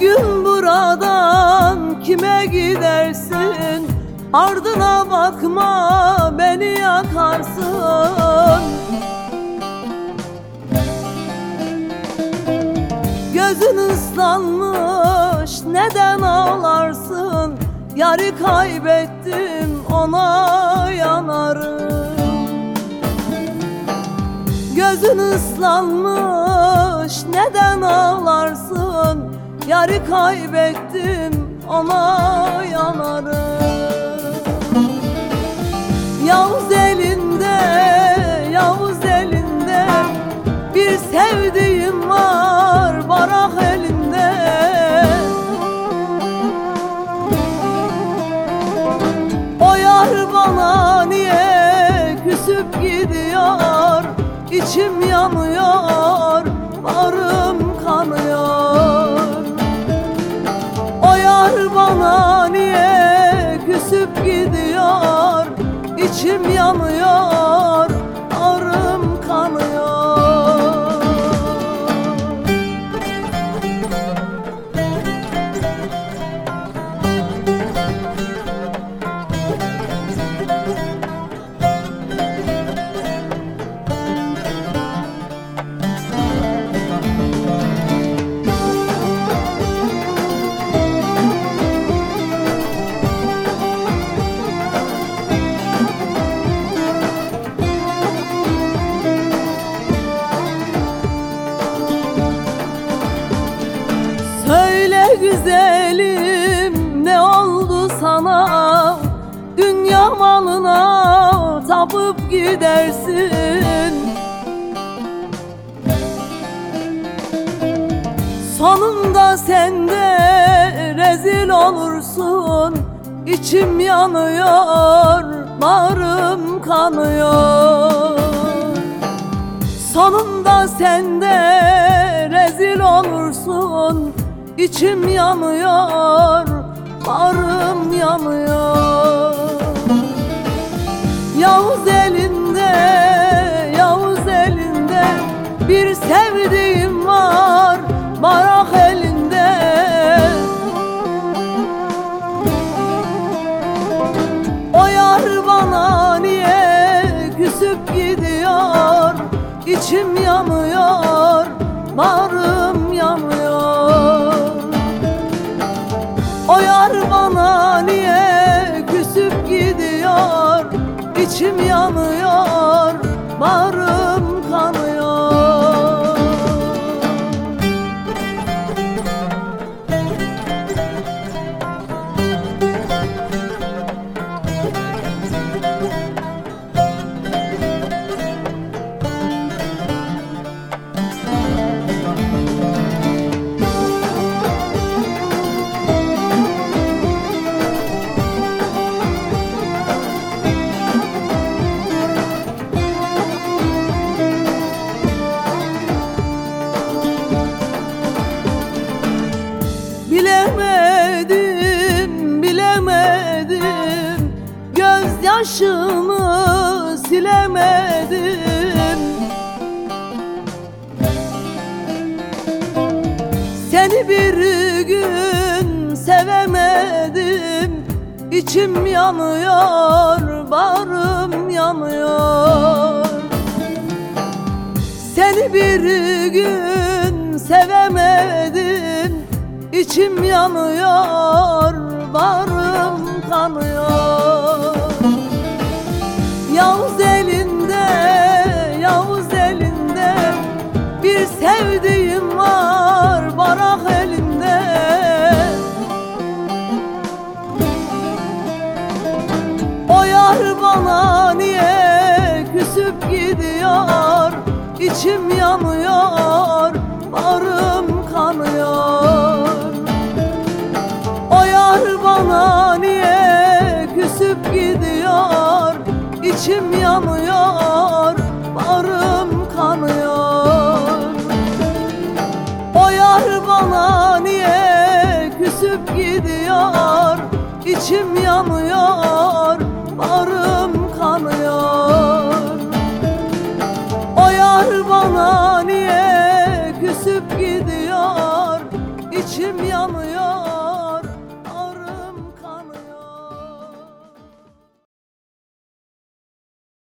gün buradan kime gidersin? Ardına bakma beni yakarsın. Gözün ıslanmış neden ağlarsın? Yarı kaybettim ona yanarım. Gözün ıslanmış neden ağlarsın Yarı kaybettim ona yanarım. Yavuz elinde, yar bana niye küsüp gidiyor? İçim yanıyor, güzelim ne oldu sana? Dünya malına tapıp gidersin. Sonunda sen de rezil olursun. İçim yanıyor, bağrım kanıyor. Sonunda sen de İçim yanıyor, bağrım yanıyor. Yavuz elinde, Yavuz elinde Bir sevdiğim var, barak elinde. O yar bana niye küsüp gidiyor? İçim yanıyor, bağrım İçim yanıyor, bağrım Gözyaşımı silemedim. Seni bir gün sevemedim. İçim yanıyor, bağrım yanıyor. Seni bir gün sevemedim. İçim yanıyor, bağrım kanıyor İçim yanıyor, bağrım kanıyor. O yar bana niye küsüp gidiyor? İçim yanıyor, bağrım kanıyor. O yar bana niye küsüp gidiyor? İçim yanıyor, bağrım kanıyor Yar bana niye küsüp gidiyor? İçim yanıyor.